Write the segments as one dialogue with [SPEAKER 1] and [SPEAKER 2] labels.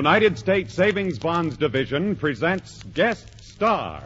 [SPEAKER 1] United States Savings Bonds Division presents Guest Star.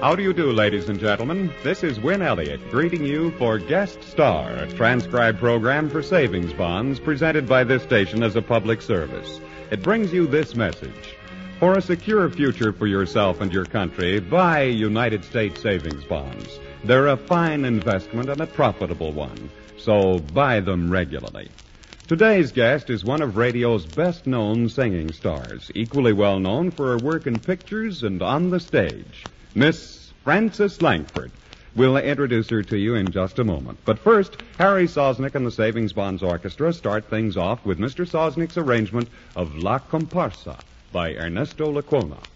[SPEAKER 1] How do you do, ladies and gentlemen? This is Win Elliott greeting you for Guest Star, a transcribed program for savings bonds presented by this station as a public service. It brings you this message. For a secure future for yourself and your country, buy United States savings bonds. They're a fine investment and a profitable one, so buy them regularly. Today's guest is one of radio's best known singing stars, equally well known for her work in pictures and on the stage. Miss Frances Langford. We'll introduce her to you in just a moment. But first, Harry Sosnick and the Savings Bonds Orchestra start things off with Mr. Sosnick's arrangement of La Comparsa by Ernesto Lecuona.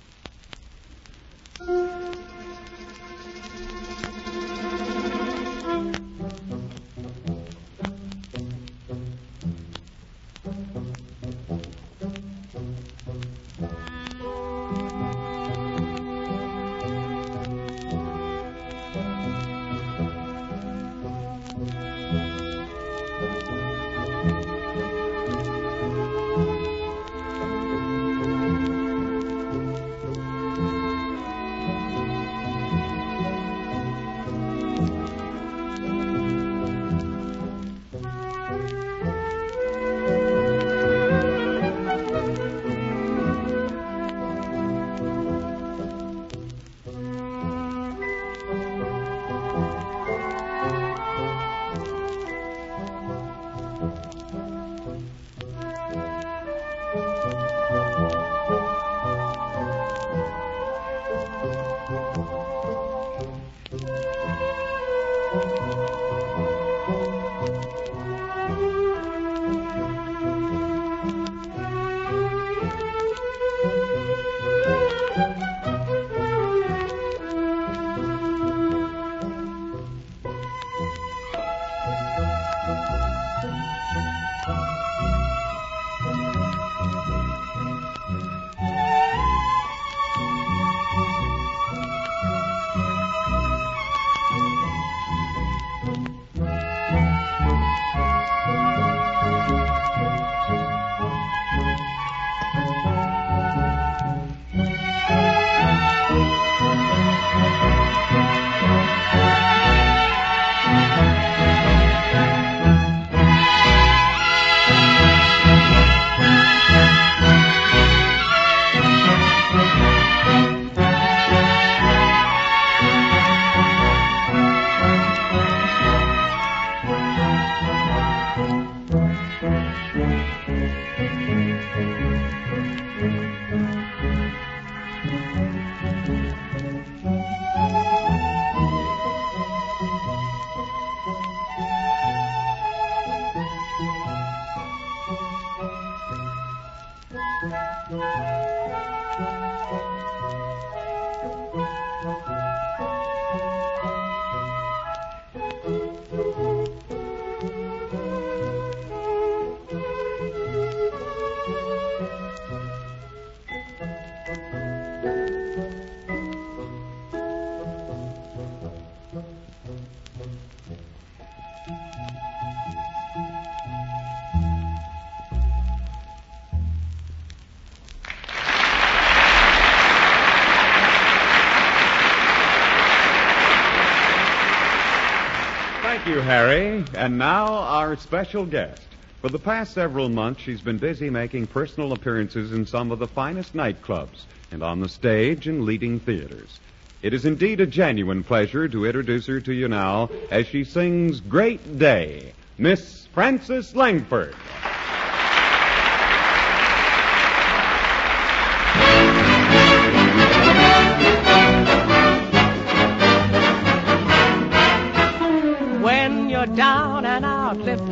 [SPEAKER 1] Harry. And now our special guest. For the past several months, she's been busy making personal appearances in some of the finest nightclubs and on the stage and leading theaters. It is indeed a genuine pleasure to introduce her to you now as she sings Great Day, Miss Frances Langford.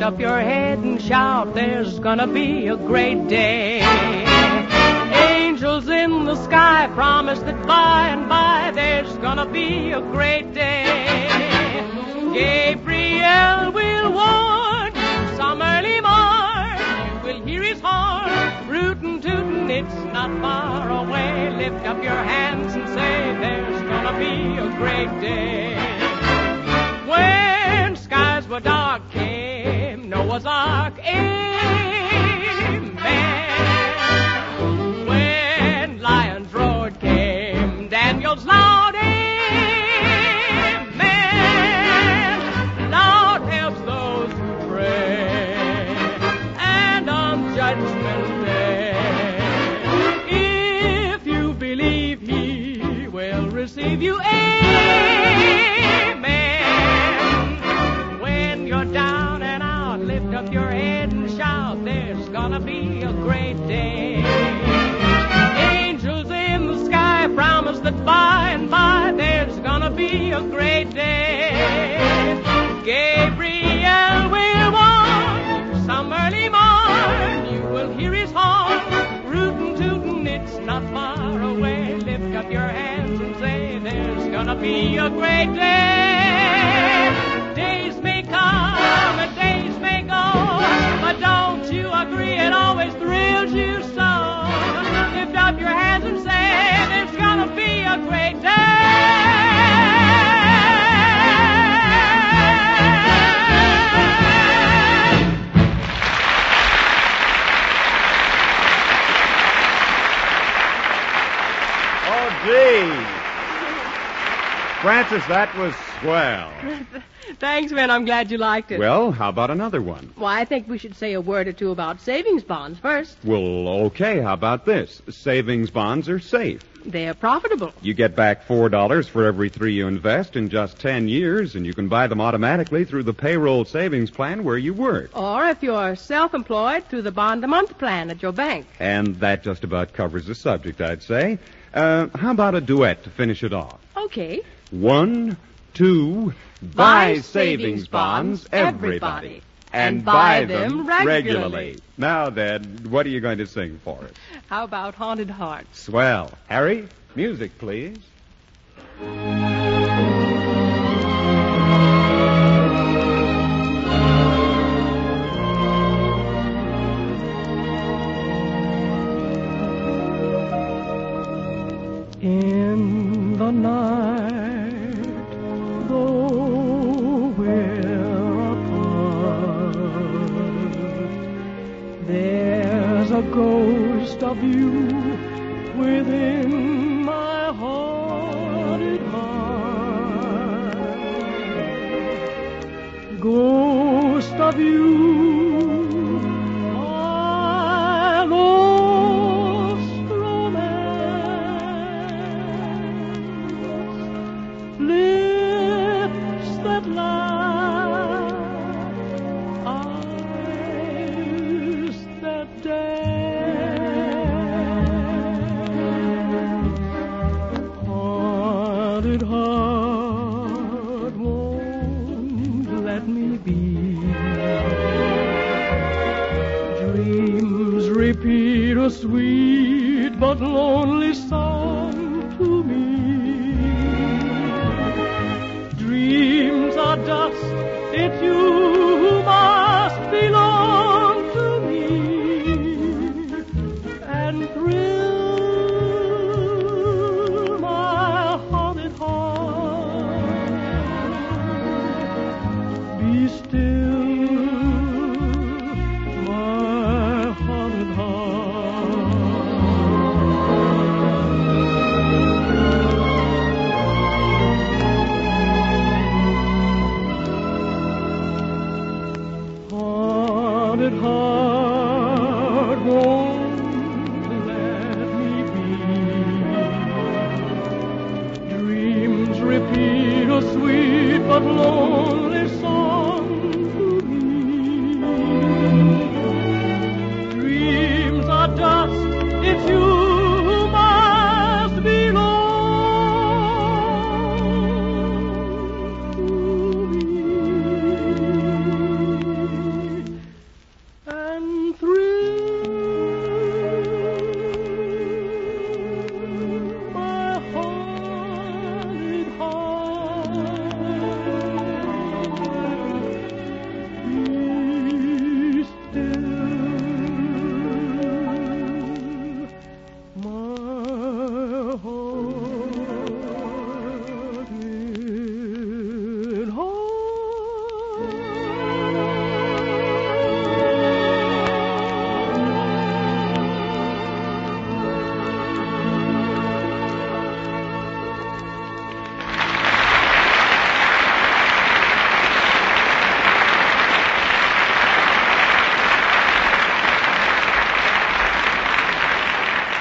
[SPEAKER 2] up your head and shout, there's gonna be a great day. Angels in the sky promise that by and by there's gonna be a great day. Gabriel will warn some early morn. We'll hear his horn, rootin' tootin', it's not far away. Lift up your hands and say, there's gonna be a great day. When skies were dark, came Noah's Ark. Your head and shout. There's gonna be a great day. Angels in the sky promise that by and by there's gonna be a great day. Gabriel will warn some early morn. You will hear his horn rootin' tootin'. It's not far away. Lift up your hands and say there's gonna be a great day. Days may come
[SPEAKER 1] Frances, that was swell.
[SPEAKER 2] Thanks, man. I'm glad you liked it.
[SPEAKER 1] Well, how about another one?
[SPEAKER 2] well, I think we should say a word or two about savings bonds first.
[SPEAKER 1] Well, okay, how about this? Savings bonds are safe.
[SPEAKER 2] They're profitable.
[SPEAKER 1] You get back $4 for every three you invest in just 10 years, and you can buy them automatically through the payroll savings plan where you work.
[SPEAKER 2] Or if you're self-employed, through the bond-a-month plan at your bank.
[SPEAKER 1] And that just about covers the subject, I'd say. Uh, how about a duet to finish it off?
[SPEAKER 2] Okay.
[SPEAKER 1] One, two, buy savings bonds, everybody. And buy them regularly. Now then, what are you going to sing for us?
[SPEAKER 2] How about Haunted Hearts?
[SPEAKER 1] Swell. Harry, music, please.
[SPEAKER 2] Ghost of you within my haunted heart. Ghost of you,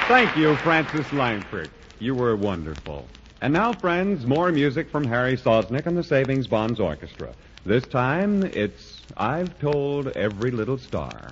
[SPEAKER 1] Thank you, Frances Langford. You were wonderful. And now, friends, more music from Harry Sosnick and the Savings Bonds Orchestra. This time, it's I've Told Every Little Star.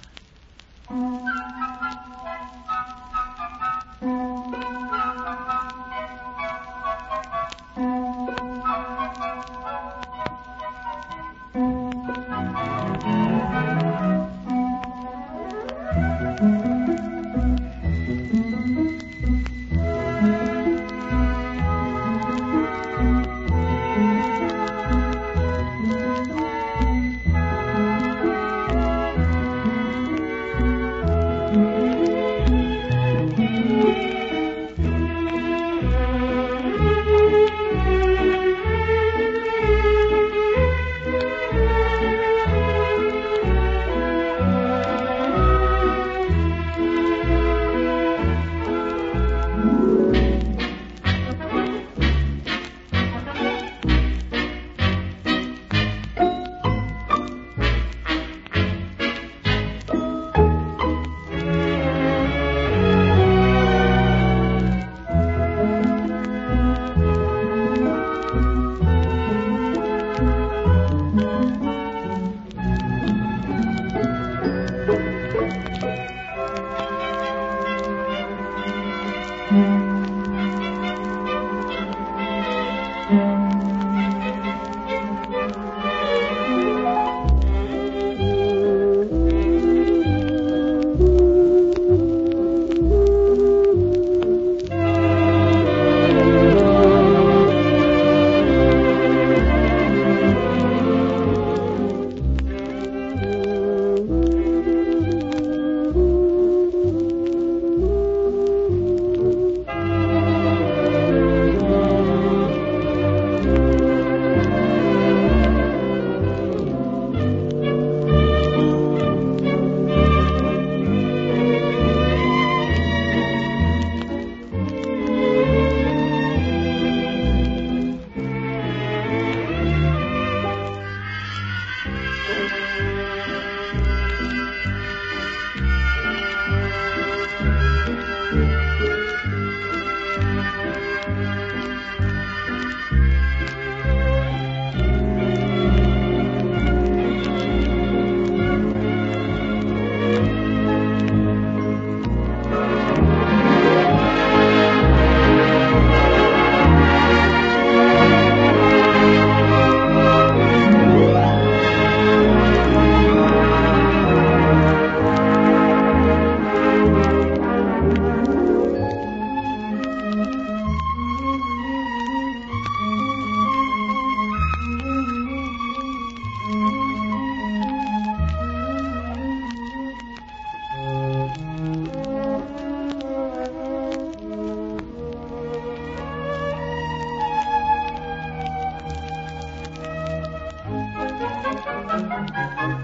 [SPEAKER 1] Música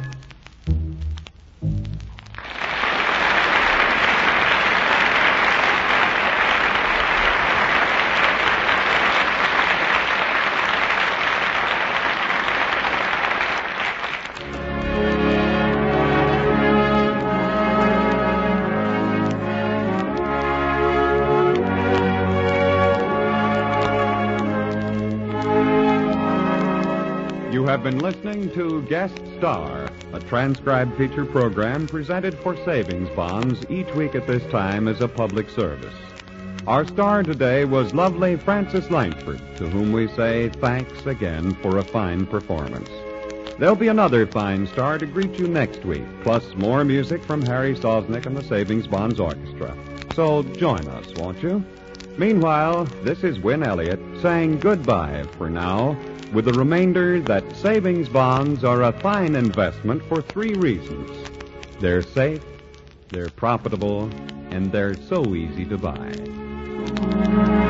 [SPEAKER 1] You have been listening to Guest Star, a transcribed feature program presented for savings bonds each week at this time as a public service. Our star today was lovely Frances Langford, to whom we say thanks again for a fine performance. There'll be another fine star to greet you next week, plus more music from Harry Sosnick and the Savings Bonds Orchestra. So join us, won't you? Meanwhile, this is Win Elliott saying goodbye for now with the remainder that savings bonds are a fine investment for three reasons. They're safe, they're profitable, and they're so easy to buy.